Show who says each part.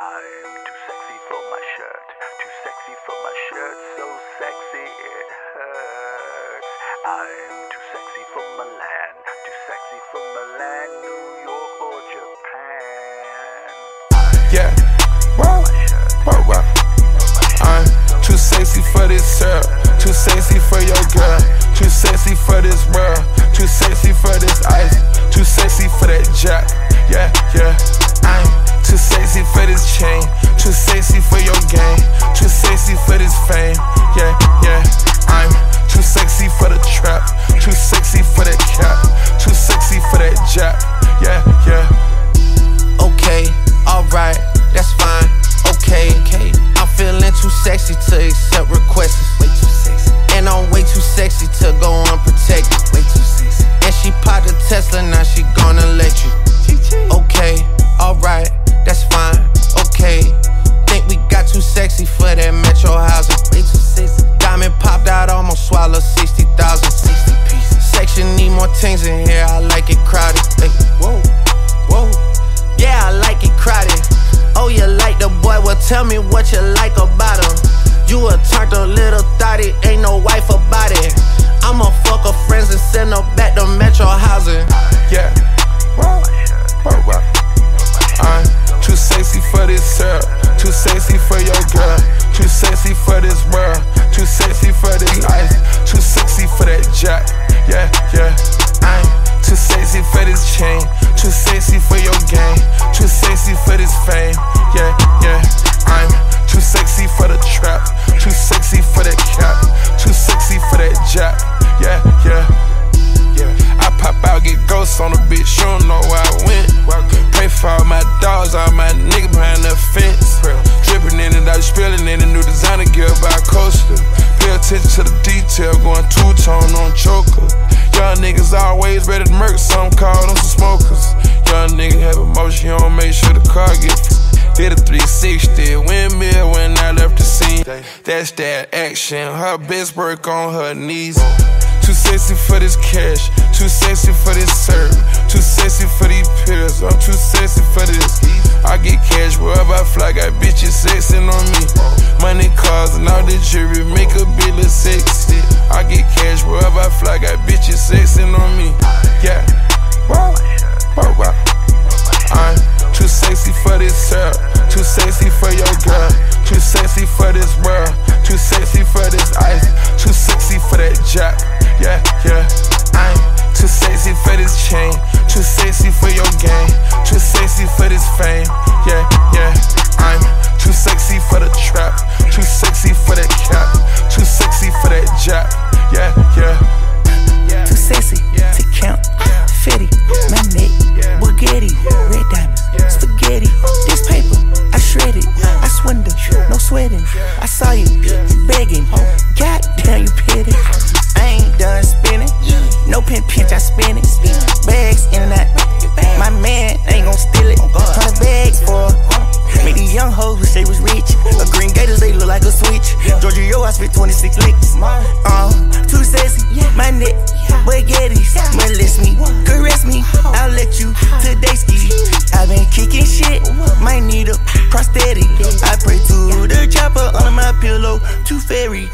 Speaker 1: I'm too sexy for my shirt, too sexy for my shirt, so sexy it hurts. I'm too sexy for Milan,
Speaker 2: accept requests. Way too sexy. And I'm way too sexy to go unprotected. Way too sexy. And she popped a Tesla, now she gonna let you. Okay, alright, that's fine. Okay. Think we got too sexy for that metro housing. Way too sexy. Diamond popped out, almost swallowed 60,000. 60 pieces. Section need more things in here, I like it crowded. Hey, whoa, whoa. Yeah, I like it crowded. Oh, you like the boy? Well, tell me what you like about. You a turned a little thotty, ain't no wife about it. I'ma fuck her friends and send her back to Metro housing.
Speaker 3: Yeah. Wow, too sexy for this too sexy for your girl, too sexy for this world, too sexy for this ice, too sexy for that jack. Yeah, yeah. Too sexy for this chain, spilling in the new designer gear by coaster. Pay attention to the detail, going two tone on choker. Young niggas always ready to murk, some call them some smokers. Young nigga have emotion, you don't make sure the car get did a 360 windmill when I left the scene. That's that action. Her best work on her knees. Too sexy for this cash, too sexy for this serve, too sexy for these pills. I'm too sexy for this. I get cash wherever I fly, got sexing on me. Money, cars, and all the jewelry make a bill look sexy. I get cash wherever I fly, got bitches sexing on me. Yeah, wow, wow, wow. I'm too sexy for this syrup, too sexy for your girl, too sexy for this world, too sexy for this ice, too sexy for that jack. Yeah, yeah. I'm too sexy for this chain, too sexy for your game, too sexy for this fame.
Speaker 4: Sweating. I saw you begging. God damn, you petty. I ain't done spinning. No pin pinch, I spin it. Bags in out. My man ain't gon' steal it. Hundred bags for. Make these young hoes wish they was rich. A green gators, they look like a switch. Georgia, yo, I spit 26 licks. Uh, too sexy, my neck, baguettes. Molest me, caress me, I'll let you today ski. i been kicking shit, might need a prosthetic. I pray to too fairy.